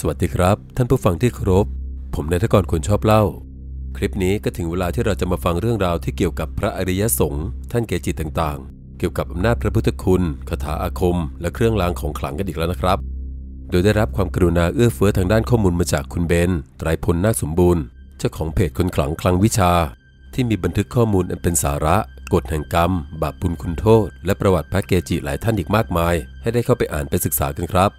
สวัสดีครับ ท่านผู้ฟังที่เคารพผมนายทกรคนชอบเล่า คลิปนี้ก็ถึงเวลาที่เราจะมาฟังเรื่องราวที่เกี่ยวกับพระอริยสงฆ์ท่านเกจิต่างๆ เกี่ยวกับอำนาจพระพุทธคุณคาถาอาคม และเครื่องรางของขลังกันอีกแล้วนะครับ โดยได้รับความกรุณาเอื้อเฟื้อทางด้านข้อมูลมาจากคุณเบนไตรพลนาคสมบูรณ์เจ้าของเพจคนขลังคลังวิชา ที่มีบันทึกข้อมูลอันเป็นสาระกฎแห่งกรรม บาปบุญคุณโทษ และประวัติพระเกจิหลายท่านอีกมากมาย ให้ได้เข้าไปอ่านไปศึกษากันครับ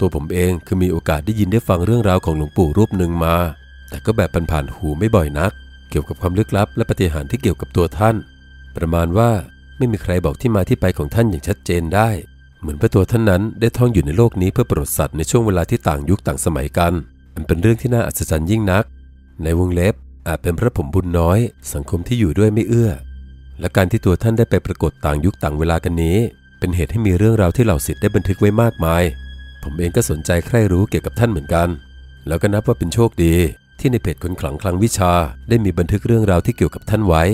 ตัวผมเองคือมีโอกาสได้ยินได้ฟังเรื่องราวของหลวงปู่รูปหนึ่งมา แต่ก็แบบผ่านๆหูไม่บ่อยนัก เกี่ยวกับความลึกลับ และปฏิหารที่เกี่ยวกับตัวท่าน ประมาณว่าไม่มีใครบอกที่มาที่ไปของท่านอย่างชัดเจนได้ เหมือนพระตัวท่านนั้นได้ท่องอยู่ในโลกนี้เพื่อโปรดสัตว์ในช่วงเวลาที่ต่างยุคต่างสมัยกัน มันเป็นเรื่องที่น่าอัศจรรย์ยิ่งนัก ในวงเล็บอาจเป็นพระผมบุญน้อย สังคมที่อยู่ด้วยไม่เอื้อ และการที่ตัวท่านได้ไปปรากฏต่างยุคต่างเวลากันนี้ เป็นเหตุให้มีเรื่องราวที่เหล่าศิษย์ได้บันทึกไว้มากมาย ผมเองก็สนใจใคร่รู้เกี่ยวกับท่านเหมือนกัน แล้วก็นับว่าเป็นโชคดี ที่ในเพจคนขลังคลังวิชา ได้มีบันทึกเรื่องราวที่เกี่ยวกับท่านไว้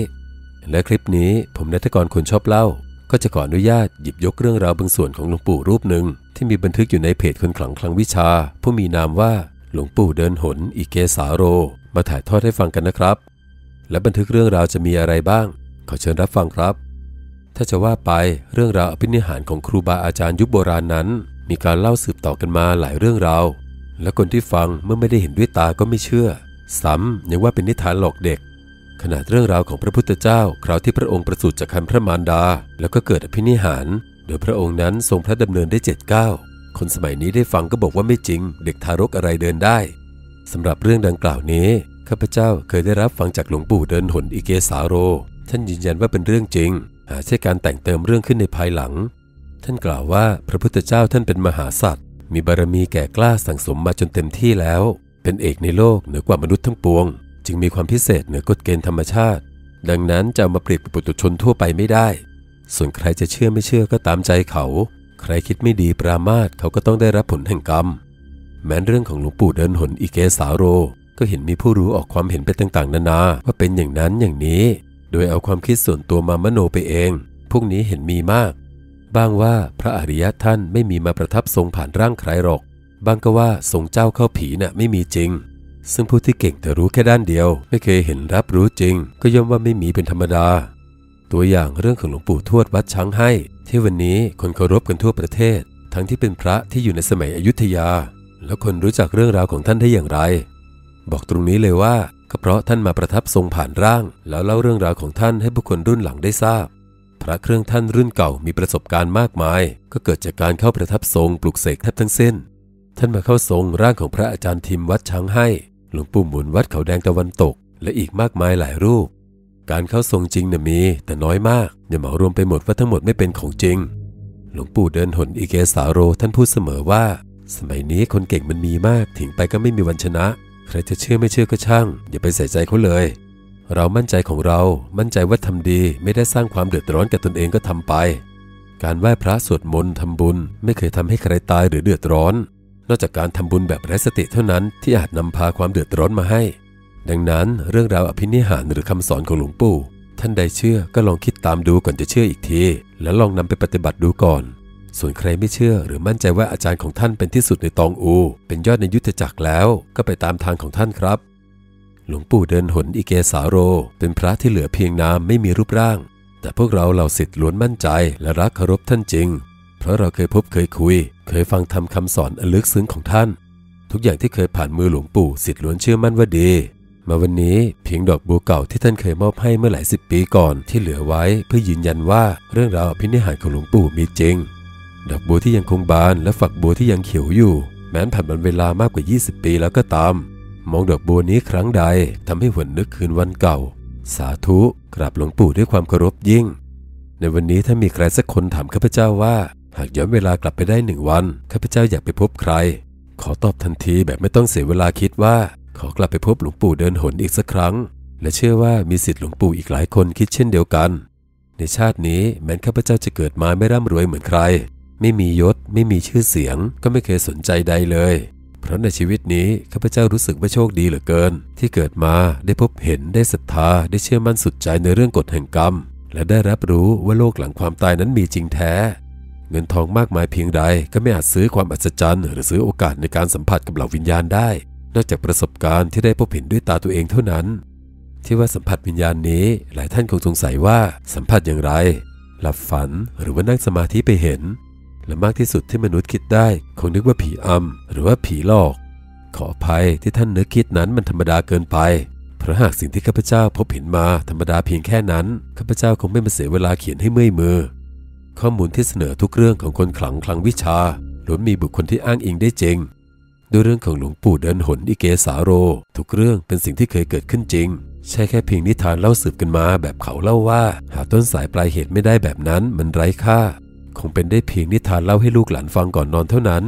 และคลิปนี้ผมนัทกรคนชอบเล่า ก็จะขออนุญาตหยิบยกเรื่องราวบางส่วนของหลวงปู่รูปหนึ่งที่มีบันทึกอยู่ในเพจคนขลังคลังวิชา ผู้มีนามว่าหลวงปู่เดินหนอีเกสาโร มาถ่ายทอดให้ฟังกันนะครับ และบันทึกเรื่องราวจะมีอะไรบ้าง ขอเชิญรับฟังครับ ถ้าจะว่าไปเรื่องราวอภินิหารของครูบาอาจารย์ยุคโบราณนั้น มีการเล่าสืบต่อกันมาหลายเรื่องราวและคนที่ฟังเมื่อไม่ได้เห็นด้วยตาก็ไม่เชื่อ ซ้ำยังว่าเป็นนิทานหลอกเด็ก ขนาดเรื่องราวของพระพุทธเจ้า คราวที่พระองค์ประสูติจากคันพระมารดา แล้วก็เกิดอภินิหาร โดยพระองค์นั้นทรงพระดำเนินได้เจ็ดเก้าคนสมัยนี้ได้ฟังก็บอกว่าไม่จริง เด็กทารกอะไรเดินได้สำหรับเรื่องดังกล่าวนี้ข้าพเจ้าเคยได้รับฟังจากหลวงปู่เดินหนอิเกสาโร ท่านยืนยันว่าเป็นเรื่องจริง หาใช่การแต่งเติมเรื่องขึ้นในภายหลัง ท่านกล่าวว่าพระพุทธเจ้าท่านเป็นมหาสัตว์มีบารมีแก่กล้าสั่งสมมาจนเต็มที่แล้ว เป็นเอกในโลกเหนือกว่ามนุษย์ทั้งปวง จึงมีความพิเศษเหนือกฎเกณฑ์ธรรมชาติ ดังนั้นจะามาเปรียบกับปุถุชนทั่วไปไม่ได้ ส่วนใครจะเชื่อไม่เชื่อก็ตามใจเขา ใครคิดไม่ดีปรามาสเขาก็ต้องได้รับผลแห่งกรรม แม้เรื่องของหลวงปู่เดินหนอิเกสาโร ก็เห็นมีผู้รู้ออกความเห็นไปต่างๆ นานาว่าเป็นอย่างนั้นอย่างนี้ โดยเอาความคิดส่วนตัวมามโนไปเอง พวกนี้เห็นมีมาก บ้างว่าพระอริยะท่านไม่มีมาประทับทรงผ่านร่างใครหรอก บ้างก็ว่าทรงเจ้าเข้าผีน่ะไม่มีจริง ซึ่งผู้ที่เก่งแต่รู้แค่ด้านเดียว ไม่เคยเห็นรับรู้จริง ก็ย่อมว่าไม่มีเป็นธรรมดา ตัวอย่างเรื่องของหลวงปู่ทวดวัดช้างให้ ที่วันนี้คนเคารพกันทั่วประเทศ ทั้งที่เป็นพระที่อยู่ในสมัยอยุธยา แล้วคนรู้จักเรื่องราวของท่านได้อย่างไร บอกตรงนี้เลยว่าก็เพราะท่านมาประทับทรงผ่านร่าง แล้วเล่าเรื่องราวของท่านให้ผู้คนรุ่นหลังได้ทราบ พระเครื่องท่านรุ่นเก่ามีประสบการณ์มากมาย ก็เกิดจากการเข้าประทับทรงปลุกเสกแทบทั้งเส้น ท่านมาเข้าทรงร่างของพระอาจารย์ทิมวัดช้างให้ หลวงปู่หมุนวัดเขาแดงตะวันตก และอีกมากมายหลายรูป การเข้าทรงจริงน่ะมี แต่น้อยมากอย่าเหมารวมไปหมดว่าทั้งหมดไม่เป็นของจริง หลวงปู่เดินหนอีเกสาโรท่านพูดเสมอว่า สมัยนี้คนเก่งมันมีมากถึงไปก็ไม่มีวันชนะ ใครจะเชื่อไม่เชื่อก็ช่าง อย่าไปใส่ใจเขาเลย เรามั่นใจของเรา มั่นใจว่าทำดีไม่ได้สร้างความเดือดร้อนกับตนเองก็ทำไป การไหว้พระสวดมนต์ทำบุญ ไม่เคยทำให้ใครตายหรือเดือดร้อน นอกจากการทำบุญแบบไร้สติเท่านั้นที่อาจนำพาความเดือดร้อนมาให้ ดังนั้นเรื่องราวอภินิหารหรือคำสอนของหลวงปู่ ท่านใดเชื่อก็ลองคิดตามดูก่อนจะเชื่ออีกที แล้วลองนำไปปฏิบัติดูก่อน ส่วนใครไม่เชื่อหรือมั่นใจว่าอาจารย์ของท่านเป็นที่สุดในตองอู เป็นยอดในยุทธจักรแล้ว ก็ไปตามทางของท่านครับ หลวงปู่เดินหนอิเกสาโร เป็นพระที่เหลือเพียงนามไม่มีรูปร่าง แต่พวกเราเหล่าศิษย์ล้วนมั่นใจและรักเคารพท่านจริง เพราะเราเคยพบเคยคุย เคยฟังทำคำสอนอันลึกซึ้งของท่าน ทุกอย่างที่เคยผ่านมือหลวงปู่ศิษย์ล้วนเชื่อมั่นว่าดี มาวันนี้เพียงดอกบัวเก่าที่ท่านเคยมอบให้เมื่อหลายสิบปีก่อนที่เหลือไว้เพื่อยืนยันว่าเรื่องราวอภินิหารของหลวงปู่มีจริง ดอกบัวที่ยังคงบานและฝักบัวที่ยังเขียวอยู่ แม้นผ่านวันเวลามากกว่า 20 ปีแล้วก็ตาม มองดอกบัวนี้ครั้งใดทำให้หวนนึกคืนวันเก่า สาธุกราบหลวงปู่ด้วยความเคารพยิ่ง ในวันนี้ถ้ามีใครสักคนถามข้าพเจ้าว่า หากย้อนเวลากลับไปได้หนึ่งวันข้าพเจ้าอยากไปพบใคร ขอตอบทันทีแบบไม่ต้องเสียเวลาคิดว่า ขอกลับไปพบหลวงปู่เดินหนอีกสักครั้ง และเชื่อว่ามีสิทธิ์หลวงปู่อีกหลายคนคิดเช่นเดียวกัน ในชาตินี้แม้ข้าพเจ้าจะเกิดมาไม่ร่ำรวยเหมือนใคร ไม่มียศ ไม่มีชื่อเสียง ก็ไม่เคยสนใจใดเลย เพราะในชีวิตนี้ข้าพเจ้ารู้สึกว่าโชคดีเหลือเกิน ที่เกิดมาได้พบเห็นได้ศรัทธาได้เชื่อมั่นสุดใจในเรื่องกฎแห่งกรรม และได้รับรู้ว่าโลกหลังความตายนั้นมีจริงแท้ เงินทองมากมายเพียงใดก็ไม่อาจซื้อความอัศจรรย์หรือซื้อโอกาสในการสัมผัสกับเหล่าวิญญาณได้ นอกจากประสบการณ์ที่ได้พบเห็นด้วยตาตัวเองเท่านั้น ที่ว่าสัมผัสวิญญาณนี้ หลายท่านคงสงสัยว่าสัมผัสอย่างไร หลับฝันหรือว่านั่งสมาธิไปเห็น และมากที่สุดที่มนุษย์คิดได้คงนึกว่าผีอำหรือว่าผีหลอก ขออภัยที่ท่านนึกคิดนั้นมันธรรมดาเกินไปเพราะหากสิ่งที่ข้าพเจ้าพบเห็นมาธรรมดาเพียงแค่นั้นข้าพเจ้าคงไม่มาเสียเวลาเขียนให้เมื่อยมือ ข้อมูลที่เสนอทุกเรื่องของคนขลังคลังวิชาล้วนมีบุคคลที่อ้างอิงได้จริงด้วยเรื่องของหลวงปู่เดินหนอิเกสาโร ทุกเรื่องเป็นสิ่งที่เคยเกิดขึ้นจริง ใช่แค่เพียงนิทานเล่าสืบกันมาแบบเขาเล่าว่า หาต้นสายปลายเหตุไม่ได้แบบนั้นมันไร้ค่า คงเป็นได้เพียงนิทานเล่าให้ลูกหลานฟังก่อนนอนเท่านั้น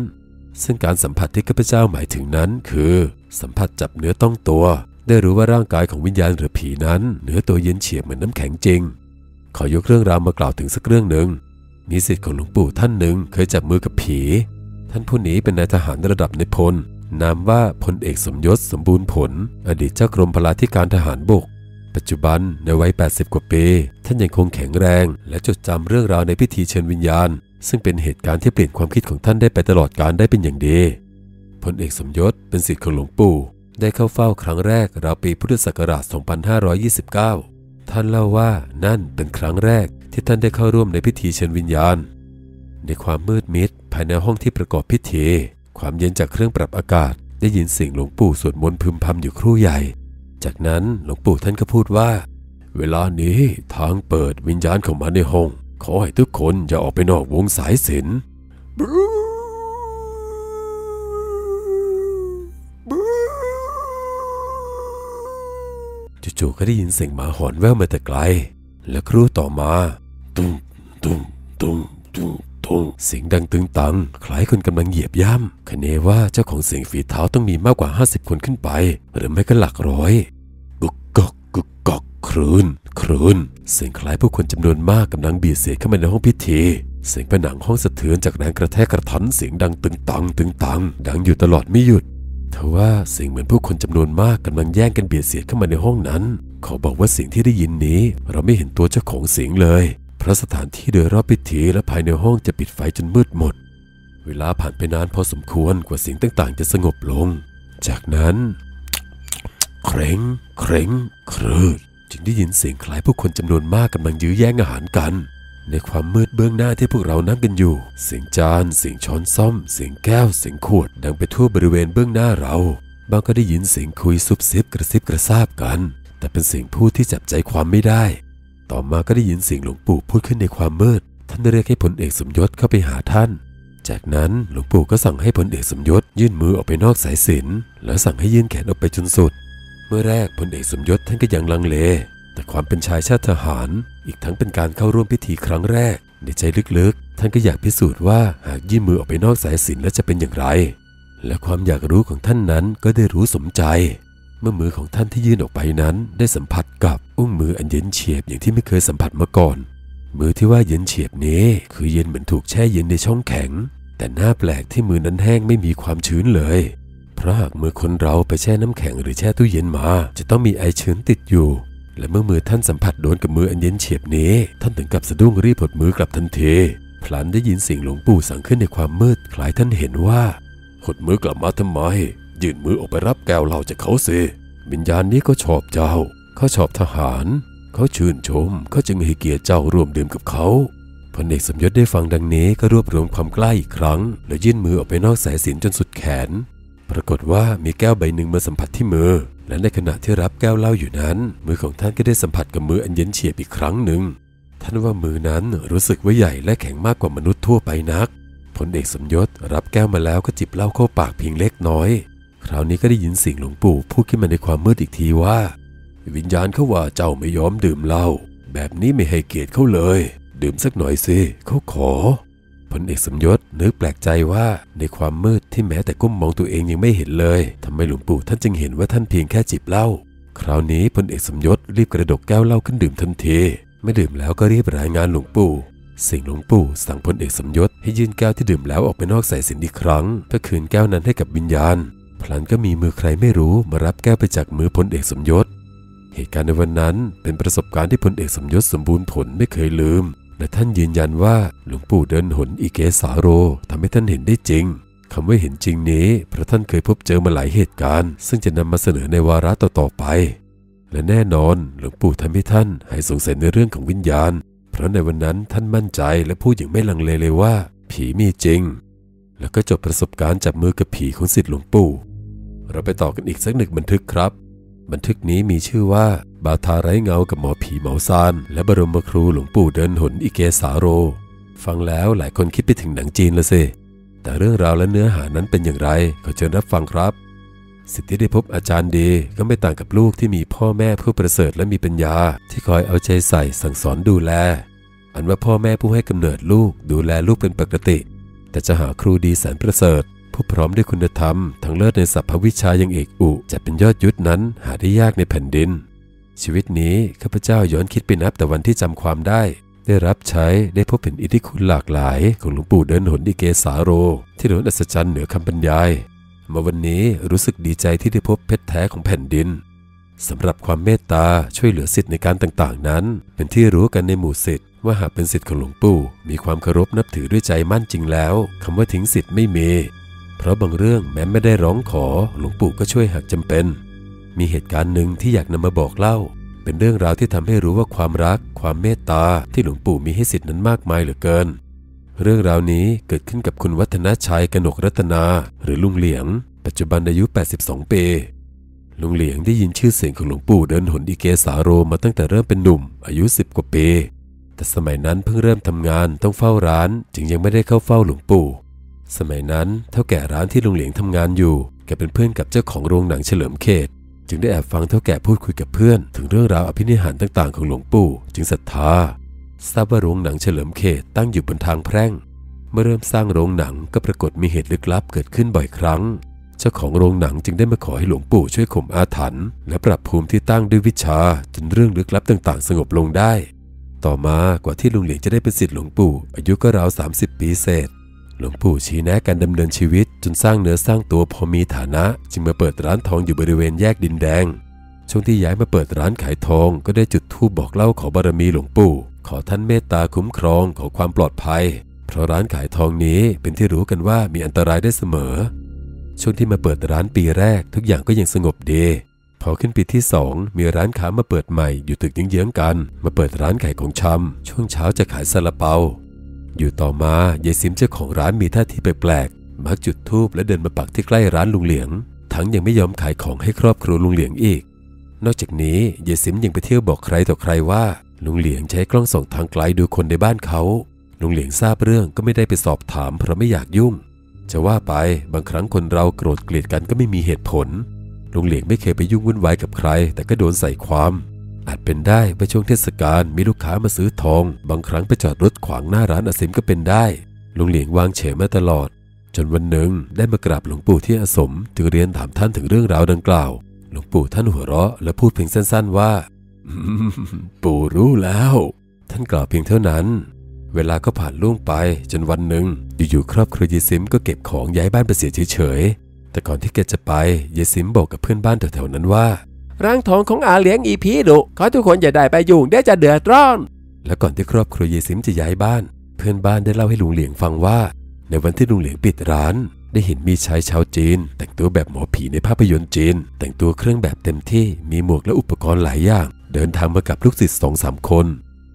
ซึ่งการสัมผัสที่ข้าพเจ้าหมายถึงนั้น คือ สัมผัสจับเนื้อต้องตัว ได้รู้ว่าร่างกายของวิญญาณหรือผีนั้นเนื้อตัวเย็นเฉียบเหมือนน้ำแข็งจริง ขอยกเรื่องราวมากล่าวถึงสักเรื่องหนึ่งมีสิทธิ์ของหลวงปู่ท่านหนึ่งเคยจับมือกับผี ท่านผู้นี้เป็นนายทหารระดับในพลนามว่าพลเอกสมยศสมบูรณ์ผล อดีตเจ้ากรมพลาธิการทหารบก ปัจจุบันในวัย 80 กว่าปี ท่านยังคงแข็งแรง และจดจำเรื่องราวในพิธีเชิญวิญญาณ ซึ่งเป็นเหตุการณ์ที่เปลี่ยนความคิดของท่านได้ไปตลอดการได้เป็นอย่างดีพลเอกสมยศเป็นศิษย์ของหลวงปู่ ได้เข้าเฝ้าครั้งแรกราวปีพุทธศักราช 2529 ท่านเล่าว่านั่นเป็นครั้งแรกที่ท่านได้เข้าร่วมในพิธีเชิญวิญญาณ ในความมืดมิดภายในห้องที่ประกอบพิธี ความเย็นจากเครื่องปรับอากาศ ได้ยินเสียงหลวงปู่สวดมนต์พึมพำอยู่ครู่ใหญ่ จากนั้นหลวงปู่ท่านก็พูดว่า เวลานี้ทางเปิดวิญญาณเข้ามาในห้อง ขอให้ทุกคนอย่าออกไปนอกวงสายสินจู่ๆก็ได้ยินเสียงหมาหอนแว่วมาแต่ไกล และครู่ต่อมา ตุ้งตุ้งตุ้งตุ้ง ตุ้งเสียงดังตึงตัง คล้ายคนกำลังเหยียบย่ำคเนว่าเจ้าของเสียงฝีเท้าต้องมีมากกว่า 50 คนขึ้นไป หรือไม่ก็หลักร้อยกุกกอกกุกกอกครืนครืนเสียงคล้ายผู้คนจำนวนมากกำลังเบียดเสียดเข้ามาในห้องพิธี เสียงผนังห้องสะเทือนจากแรงกระแทกกระทันเสียงดังตึงตัง ตึงตัง ดังอยู่ตลอดไม่หยุดทว่าเสียงเหมือนผู้คนจำนวนมากกำลังแย่งกันเบียดเสียดเข้ามาในห้องนั้น ขอบอกว่าเสียงที่ได้ยินนี้ เราไม่เห็นตัวเจ้าของเสียงเลย พราะสถานที่โดยรอบพิธีและภายในห้องจะปิดไฟจนมืดหมด เวลาผ่านไปนานพอสมควรกว่าเสียงต่างๆ จะสงบลง จากนั้นเคร่งเคร่งครืดจึงได้ยินเสียงคล้ายผู้คนจำนวนมากกำลังยื้อแย่งอาหารกัน ในความมืดเบื้องหน้าที่พวกเรานั่งกันอยู่ เสียงจาน เสียงช้อนซ่อม เสียงแก้ว เสียงขวดดังไปทั่วบริเวณเบื้องหน้าเรา บางก็ได้ยินเสียงคุยซุบซิบกระซิบกระซาบกัน แต่เป็นเสียงพูดที่จับใจความไม่ได้ ต่อมาก็ได้ยินเสียงหลวงปู่พูดขึ้นในความมืด ท่านได้เรียกให้พลเอกสมยศเข้าไปหาท่าน จากนั้นหลวงปู่ก็สั่งให้พลเอกสมยศยื่นมือออกไปนอกสายสิญจนแล้วสั่งให้ยื่นแขนออกไปจนสุด เมื่อแรกพลเอกสมยศท่านก็ยังลังเล แต่ความเป็นชายชาติทหาร อีกทั้งเป็นการเข้าร่วมพิธีครั้งแรก ในใจลึกๆ ท่านก็อยากพิสูจน์ว่าหากยื่นมือออกไปนอกสายสิญจนแล้วจะเป็นอย่างไร และความอยากรู้ของท่านนั้นก็ได้รู้สมใจ เมื่อมือของท่านที่ยื่นออกไปนั้นได้สัมผัสกับอุ้งมืออันเย็นเฉียบอย่างที่ไม่เคยสัมผัสมาก่อน มือที่ว่าเย็นเฉียบนี้ คือเย็นเหมือนถูกแช่เย็นในช่องแข็ง แต่หน้าแปลกที่มือนั้นแห้งไม่มีความชื้นเลยเพราะหากมือคนเราไปแช่น้ำแข็งหรือแช่ตู้เย็นมา จะต้องมีไอชื้นติดอยู่ และเมื่อมือท่านสัมผัสโดนกับมืออันเย็นเฉียบนี้ ท่านถึงกับสะดุ้งรีบหดมือกลับทันทีพลันได้ยินเสียงหลวงปู่สั่งขึ้นในความมืดคล้ายท่านเห็นว่าหดมือกลับมาทำไม ยื่นมือออกไปรับแก้วเหล้าจากเขาสิวิญญาณนี้ก็ชอบเจ้า เขาชอบทหาร เขาชื่นชม เขาจึงให้เกียรติเจ้าร่วมดื่มกับเขาพลเอกสมยศได้ฟังดังนี้ก็รวบรวมความกล้าอีกครั้ง แล้วยื่นมือออกไปนอกสายสินจนสุดแขน ปรากฏว่ามีแก้วใบหนึ่งมาสัมผัสที่มือ และในขณะที่รับแก้วเหล้าอยู่นั้น มือของท่านก็ได้สัมผัสกับมืออันเย็นเฉียบอีกครั้งหนึ่ง ท่านว่ามือนั้นรู้สึกว่าใหญ่และแข็งมากกว่ามนุษย์ทั่วไปนักพลเอกสมยศรับแก้วมาแล้วก็จิบเหล้าเข้าปากเพียงเล็กน้อย คราวนี้ก็ได้ยินเสียงหลวงปู่พูดขึ้นมาในความมืดอีกทีว่า วิญญาณเขาว่าเจ้าไม่ยอมดื่มเหล้าแบบนี้ไม่ให้เกียรติเขาเลย ดื่มสักหน่อยสิเขาขอพลเอกสมยศนึกแปลกใจว่าในความมืดที่แม้แต่ก้มมองตัวเองยังไม่เห็นเลยทำไมหลวงปู่ท่านจึงเห็นว่าท่านเพียงแค่จิบเหล้าคราวนี้พลเอกสมยศรีบกระดกแก้วเหล้าขึ้นดื่มทันทีไม่ดื่มแล้วก็รีบรายงานหลวงปู่สิ่งหลวงปู่สั่งพลเอกสมยศให้ยื่นแก้วที่ดื่มแล้วออกไปนอกสายสินอีกครั้งเพื่อคืนแก้วนั้นให้กับวิญญาณ พลันก็มีมือใครไม่รู้มารับแก้วไปจากมือพลเอกสมยศ เหตุการณ์ในวันนั้นเป็นประสบการณ์ที่พลเอกสมยศสมบูรณ์ผลไม่เคยลืม และท่านยืนยันว่าหลวงปู่เดินหนอิเกสาโรทำให้ท่านเห็นได้จริงคำว่าเห็นจริงนี้เพราะท่านเคยพบเจอมาหลายเหตุการณ์ ซึ่งจะนำมาเสนอในวาระต่อๆไป และแน่นอนหลวงปู่ทำให้ท่านหายสงสัยในเรื่องของวิญญาณ เพราะในวันนั้นท่านมั่นใจและพูดอย่างไม่ลังเลเลยว่า ผีมีจริง แล้วก็จบประสบการณ์จับมือกับผีของสิทธิหลวงปู่ เราไปต่อกันอีกสักหนึ่งบันทึกครับ บันทึกนี้มีชื่อว่าบาทาไร้เงากับหมอผีเหมาซานและบรมครูหลวงปู่เดินหนอิเกสาโร ฟังแล้วหลายคนคิดไปถึงหนังจีนละสิแต่เรื่องราวและเนื้อหานั้นเป็นอย่างไรขอเชิญรับฟังครับ สิทธิได้พบอาจารย์ดีก็ไม่ต่างกับลูกที่มีพ่อแม่ผู้ประเสริฐและมีปัญญา ที่คอยเอาใจใส่สั่งสอนดูแล อันว่าพ่อแม่ผู้ให้กำเนิดลูกดูแลลูกเป็นปกติ แต่จะหาครูดีแสนประเสริฐ ผู้พร้อมด้วยคุณธรรมทั้งเลิศในสัพพวิชายังเอกอุ จะเป็นยอดยุทธนั้นหาได้ยากในแผ่นดิน ชีวิตนี้ข้าพเจ้าย้อนคิดไปนับแต่วันที่จำความได้ ได้รับใช้ได้พบเห็นอิทธิคุณหลากหลาย ของหลวงปู่เดินหนดิเกสาโร ที่ล้นอัศจรรย์เหนือคำบรรยาย มาวันนี้รู้สึกดีใจที่ได้พบเพชรแท้ของแผ่นดินสำหรับความเมตตาช่วยเหลือสิทธิ์ในการต่างๆ นั้น เป็นที่รู้กันในหมู่สิทธิ์ว่าหากเป็นสิทธิ์ของหลวงปู่ มีความเคารพนับถือด้วยใจมั่นจริงแล้วคำว่าทิ้งสิทธิ์ไม่มี เพราะบางเรื่องแม้ไม่ได้ร้องขอหลวงปู่ก็ช่วยหากจำเป็น มีเหตุการณ์หนึ่งที่อยากนำมาบอกเล่า เป็นเรื่องราวที่ทำให้รู้ว่าความรัก ความเมตตาที่หลวงปู่มีให้สิทธิ์นั้นมากมายเหลือเกิน เรื่องราวนี้เกิดขึ้นกับคุณวัฒนชัยกนกรัตนา หรือลุงเหลียง ปัจจุบันอายุ 82 ปีลุงเหลียงได้ยินชื่อเสียงของหลวงปู่เดินหนดีเกสาโรมาตั้งแต่เริ่มเป็นหนุ่ม อายุ 10 กว่าปี แต่สมัยนั้นเพิ่งเริ่มทำงานต้องเฝ้าร้าน จึงยังไม่ได้เข้าเฝ้าหลวงปู่ สมัยนั้นเท่าแก่ร้านที่ลุงเหลียงทำงานอยู่แกเป็นเพื่อนกับเจ้าของโรงหนังเฉลิมเขต จึงได้แอบฟังเท่าแก่พูดคุยกับเพื่อน ถึงเรื่องราวอภินิหารต่างๆ ของหลวงปู่จึงศรัทธาทราบว่าโรงหนังเฉลิมเขตตั้งอยู่บนทางแพร่ง เมื่อเริ่มสร้างโรงหนังก็ปรากฏมีเหตุลึกลับเกิดขึ้นบ่อยครั้ง เจ้าของโรงหนังจึงได้มาขอให้หลวงปู่ช่วยข่มอาถรรพ์และปรับภูมิที่ตั้งด้วยวิชาจนเรื่องลึกลับต่างๆ สงบลงได้ ต่อมากว่าที่ลุงเหลียงจะได้เป็นศิษย์หลวงปู่อายุก็ราว30 ปีเศษ หลวงปู่ชี้แนะการดำเนินชีวิตจนสร้างเนื้อสร้างตัวพอมีฐานะ จึงมาเปิดร้านทองอยู่บริเวณแยกดินแดง ช่วงที่ย้ายมาเปิดร้านขายทองก็ได้จุดธูปบอกเล่าขอบารมีหลวงปู่ ขอท่านเมตตาคุ้มครองขอความปลอดภัย เพราะร้านขายทองนี้เป็นที่รู้กันว่ามีอันตรายได้เสมอ ช่วงที่มาเปิดร้านปีแรกทุกอย่างก็ยังสงบดีพอขึ้นปีที่สองมีร้านค้ามาเปิดใหม่อยู่ตึกเยื้องๆกัน มาเปิดร้านขายของชำช่วงเช้าจะขายซาลาเปา อยู่ต่อมายายซิมเจ้าของร้านมีท่าทีแปลกๆ มักจุดธูปและเดินมาปักที่ใกล้ร้านลุงเหลียง ทั้งยังไม่ยอมขายของให้ครอบครัวลุงเหลียงอีก นอกจากนี้ยายซิมยังไปเที่ยวบอกใครต่อใครว่า ลุงเหลียงใช้กล้องส่องทางไกลดูคนในบ้านเขา ลุงเหลียงทราบเรื่องก็ไม่ได้ไปสอบถามเพราะไม่อยากยุ่ง จะว่าไปบางครั้งคนเราโกรธเกลียดกันก็ไม่มีเหตุผล ลุงเหลียงไม่เคยไปยุ่งวุ่นวายกับใคร แต่ก็โดนใส่ความ อาจเป็นได้ว่าช่วงเทศกาลมีลูกค้ามาซื้อทอง บางครั้งไปจอดรถขวางหน้าร้านอาสิมก็เป็นได้ ลุงเหลียงวางเฉยมาตลอด จนวันหนึ่งได้มากราบหลวงปู่ที่อาสมจึงเรียนถามท่านถึงเรื่องราวดังกล่าว หลวงปู่ท่านหัวเราะและพูดเพียงสั้น ๆว่าปู่รู้แล้ว ท่านกล่าวเพียงเท่านั้น เวลาก็ผ่านล่วงไปจนวันหนึ่งอยู่ๆครอบครัวยายซิมก็เก็บของย้ายบ้านไปเสียเฉยๆแต่ก่อนที่แกจะไปยายซิมบอกกับเพื่อนบ้านแถวๆนั้นว่า ร่างทองของอาเลี้ยงอีพีดุขอทุกคนอย่าได้ไปยุ่งเดี๋ยวจะเดือดร้อน และก่อนที่ครอบครัวยายซิมจะย้ายบ้าน เพื่อนบ้านได้เล่าให้ลุงเหลียงฟังว่า ในวันที่ลุงเหลียงปิดร้าน ได้เห็นมีชายชาวจีน แต่งตัวแบบหมอผีในภาพยนตร์จีน แต่งตัวเครื่องแบบเต็มที่มีหมวกและอุปกรณ์หลายอย่าง เดินทางมากับลูกศิษย์สองสามคน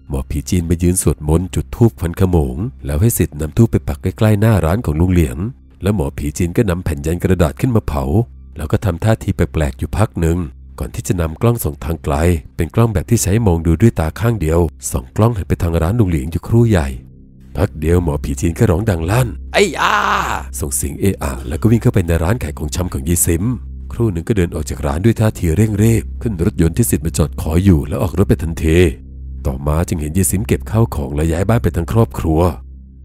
หมอผีจีนมายืนสวดมนต์จุดธูปควันขโมง แล้วให้ศิษย์นำธูปไปปักใกล้ๆหน้าร้านของลุงเหลียง แล้วหมอผีจีนก็นำแผ่นยันกระดาษขึ้นมาเผา แล้วก็ทำท่าทีแปลกๆอยู่พักหนึ่ง ก่อนที่จะนำกล้องส่องทางไกล เป็นกล้องแบบที่ใช้มองดูด้วยตาข้างเดียวส่องกล้องหันไปทางร้านลุงเหลียงอยู่ครู่ใหญ่ พักเดียวหมอผีจีนก็ร้องดังลั่น ไอ้อาส่งเสียงเอะอะแล้วก็วิ่งเข้าไปในร้านขายของชำของยีซิม ครู่หนึ่งก็เดินออกจากร้านด้วยท่าทีเร่งรีบขึ้นรถยนต์ที่สิทธิ์มาจอดขออยู่แล้วออกรถไปทันทีต่อมาจึงเห็นยีซิมเก็บข้าวของและย้ายบ้านไปทั้งครอบครัว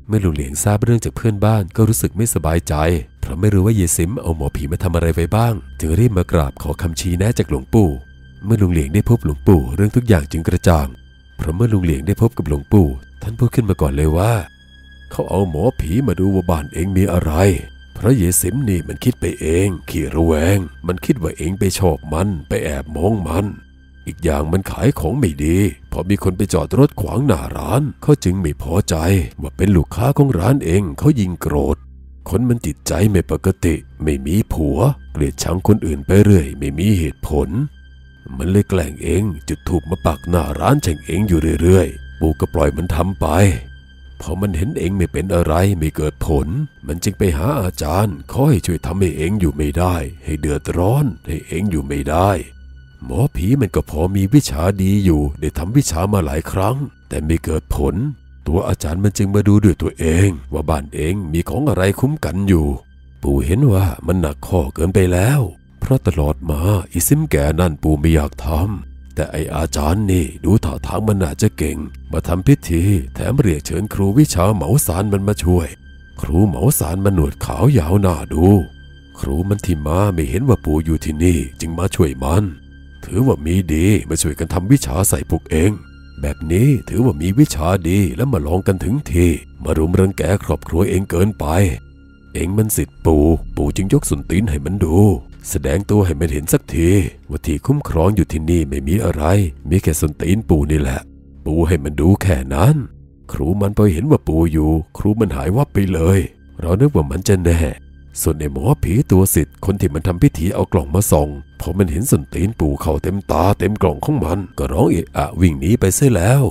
เมื่อลุงเหลียงทราบเรื่องจากเพื่อนบ้านก็รู้สึกไม่สบายใจ เพราะไม่รู้ว่าเยซิมเอาหมอผีมาทำอะไรไว้บ้าง จึงรีบมากราบขอคำชี้แนะจากหลวงปู่ เมื่อลุงเหลียงได้พบหลวงปู่เรื่องทุกอย่างจึงกระจ่าง เพราะเมื่อลุงเหลียงได้พบกับหลวงปู่ ท่านพูดขึ้นมาก่อนเลยว่า เขาเอาหมอผีมาดูว่าบ้านเองมีอะไร เพราะเยสิมนี่มันคิดไปเอง ขี้ระแวง มันคิดว่าเองไปชอบมันไปแอบมองมันอีกอย่างมันขายของไม่ดี พอมีคนไปจอดรถขวางหน้าร้าน เขาจึงไม่พอใจ ว่าเป็นลูกค้าของร้านเองเขายิงโกรธ คนมันจิตใจไม่ปกติ ไม่มีผัว เกลียดชังคนอื่นไปเรื่อย ไม่มีเหตุผล มันเลยแกล้งเองจุดถูกมาปักหน้าร้านแช่งเองอยู่เรื่อยๆ ปู่ก็ปล่อยมันทำไปพอมันเห็นเองไม่เป็นอะไรไม่เกิดผล มันจึงไปหาอาจารย์ขอให้ช่วยทำให้เองอยู่ไม่ได้ ให้เดือดร้อน ให้เองอยู่ไม่ได้ หมอผีมันก็พอมีวิชาดีอยู่ ได้ทำวิชามาหลายครั้ง แต่ไม่เกิดผล ตัวอาจารย์มันจึงมาดูด้วยตัวเองว่าบ้านเองมีของอะไรคุ้มกันอยู่ ปู่เห็นว่ามันหนักข้อเกินไปแล้ว เพราะตลอดมาอีซิมแก่นั่นปู่ไม่อยากทำแต่ไออาจารย์นี่ดูท่าทางมันน่าจะเก่ง มาทำพิธี แถมเรียกเชิญครูวิชาเหมาสารมันมาช่วย ครูเหมาสารมันหนวดขาวยาวหน้าดู ครูมันที่มาไม่เห็นว่าปู่อยู่ที่นี่จึงมาช่วยมัน ถือว่ามีดีมาช่วยกันทำวิชาใส่พวกเอง แบบนี้ถือว่ามีวิชาดีแล้วมาลองกันถึงที มารุมรังแกครอบครัวเองเกินไป เองมันสิทธิ์ปู่ ปู่จึงยกสุนตีนให้มันดู แสดงตัวให้มันเห็นสักที ว่าที่คุ้มครองอยู่ที่นี่ไม่มีอะไร มีแค่สุนตีนปู่นี่แหละ ปู่ให้มันดูแค่นั้น ครูมันพอเห็นว่าปู่อยู่ ครูมันหายวับไปเลย เรานึกว่ามันจะแน่ ส่วนไอ้หมอผีตัวสิทธิ์คนที่มันทำพิธีเอากล่องมาส่องพอมันเห็นสุนตีนปู่เข้าเต็มตาเต็มกล่องของมัน ก็ร้องเอะอะวิ่งหนีไปเสียแล้ว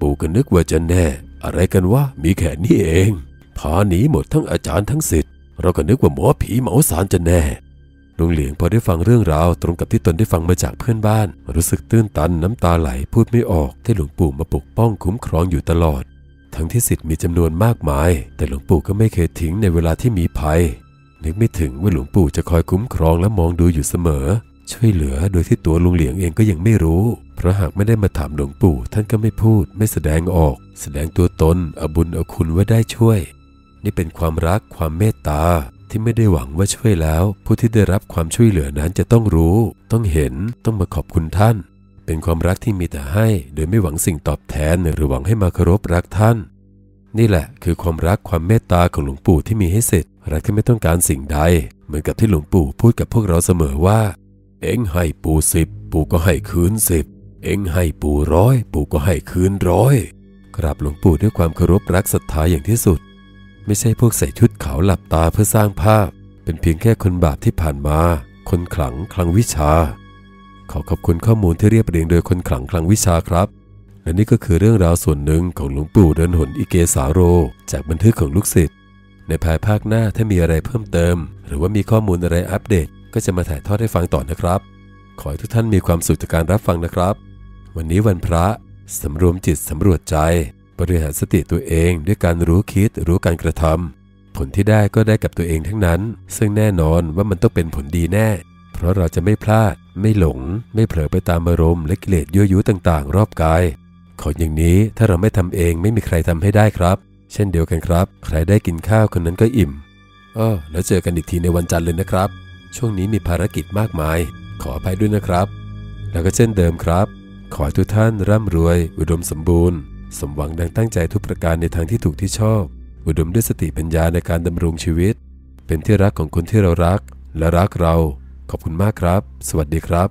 ปู่ก็นึกว่าจะแน่ อะไรกันวะมีแค่นี้เองพาหนีหมดทั้งอาจารย์ทั้งสิทธิ์เราก็นึกว่าหมอผีเหมาสารจะแน่ลุงเหลียงพอได้ฟังเรื่องราวตรงกับที่ตนได้ฟังมาจากเพื่อนบ้าน รู้สึกตื้นตันน้ำตาไหลพูดไม่ออกที่หลวงปู่มาปกป้องคุ้มครองอยู่ตลอด ทั้งที่สิทธิ์มีจำนวนมากมาย แต่หลวงปู่ก็ไม่เคยทิ้งในเวลาที่มีภัย นึกไม่ถึงว่าหลวงปู่จะคอยคุ้มครองและมองดูอยู่เสมอ ช่วยเหลือโดยที่ตัวลุงเหลียงเองก็ยังไม่รู้ เพราะหากไม่ได้มาถามหลวงปู่ ท่านก็ไม่พูด ไม่แสดงออก แสดงตัวตนเอาบุญเอาคุณว่าได้ช่วย นี่เป็นความรักความเมตตาที่ไม่ได้หวังว่าช่วยแล้ว ผู้ที่ได้รับความช่วยเหลือนั้นจะต้องรู้ ต้องเห็นต้องมาขอบคุณท่าน เป็นความรักที่มีแต่ให้ โดยไม่หวังสิ่งตอบแทนหรือหวังให้มาเคารพรักท่าน นี่แหละคือความรักความเมตตาของหลวงปู่ที่มีให้เสร็จ รักที่ไม่ต้องการสิ่งใด เหมือนกับที่หลวงปู่พูดกับพวกเราเสมอว่า เอ็งให้ปู่สิบปู่ก็ให้คืนสิบเอ็งให้ปู่ร้อยปู่ก็ให้คืนร้อยกราบหลวงปู่ด้วยความเคารพรักศรัทธาอย่างที่สุด ไม่ใช่พวกใส่ชุดขาวหลับตาเพื่อสร้างภาพ เป็นเพียงแค่คนบาปที่ผ่านมา คนขลังคลังวิชา ขอขอบคุณข้อมูลที่เรียบเรียงโดยคนขลังคลังวิชาครับและนี่ก็คือเรื่องราวส่วนหนึ่งของหลวงปู่เดินหนอิเกสาโร จากบันทึกของลูกศิษย์ ในภายภาคหน้าถ้ามีอะไรเพิ่มเติม หรือว่ามีข้อมูลอะไรอัปเดต ก็จะมาถ่ายทอดให้ฟังต่อนะครับ ขอให้ทุกท่านมีความสุขจากการรับฟังนะครับ วันนี้วันพระสำรวมจิตสำรวจใจ บริหารสติตัวเองด้วยการรู้คิดรู้การกระทำผลที่ได้ก็ได้กับตัวเองทั้งนั้น ซึ่งแน่นอนว่ามันต้องเป็นผลดีแน่ เพราะเราจะไม่พลาด ไม่หลง ไม่เผลอไปตามอารมณ์และกิเลสยั่วยุต่างๆ รอบกาย ของอย่างนี้ถ้าเราไม่ทำเองไม่มีใครทำให้ได้ครับ เช่นเดียวกันครับ ใครได้กินข้าวคนนั้นก็อิ่มอ้อแล้วเจอกันอีกทีในวันจันทร์เลยนะครับ ช่วงนี้มีภารกิจมากมาย ขออภัยด้วยนะครับ แล้วก็เช่นเดิมครับ ขอให้ทุกท่านร่ำรวย อุดมสมบูรณ์ สมหวังดังตั้งใจทุกประการในทางที่ถูกที่ชอบ อุดมด้วยสติปัญญาในการดำรงชีวิต เป็นที่รักของคนที่เรารัก และรักเรา ขอบคุณมากครับ สวัสดีครับ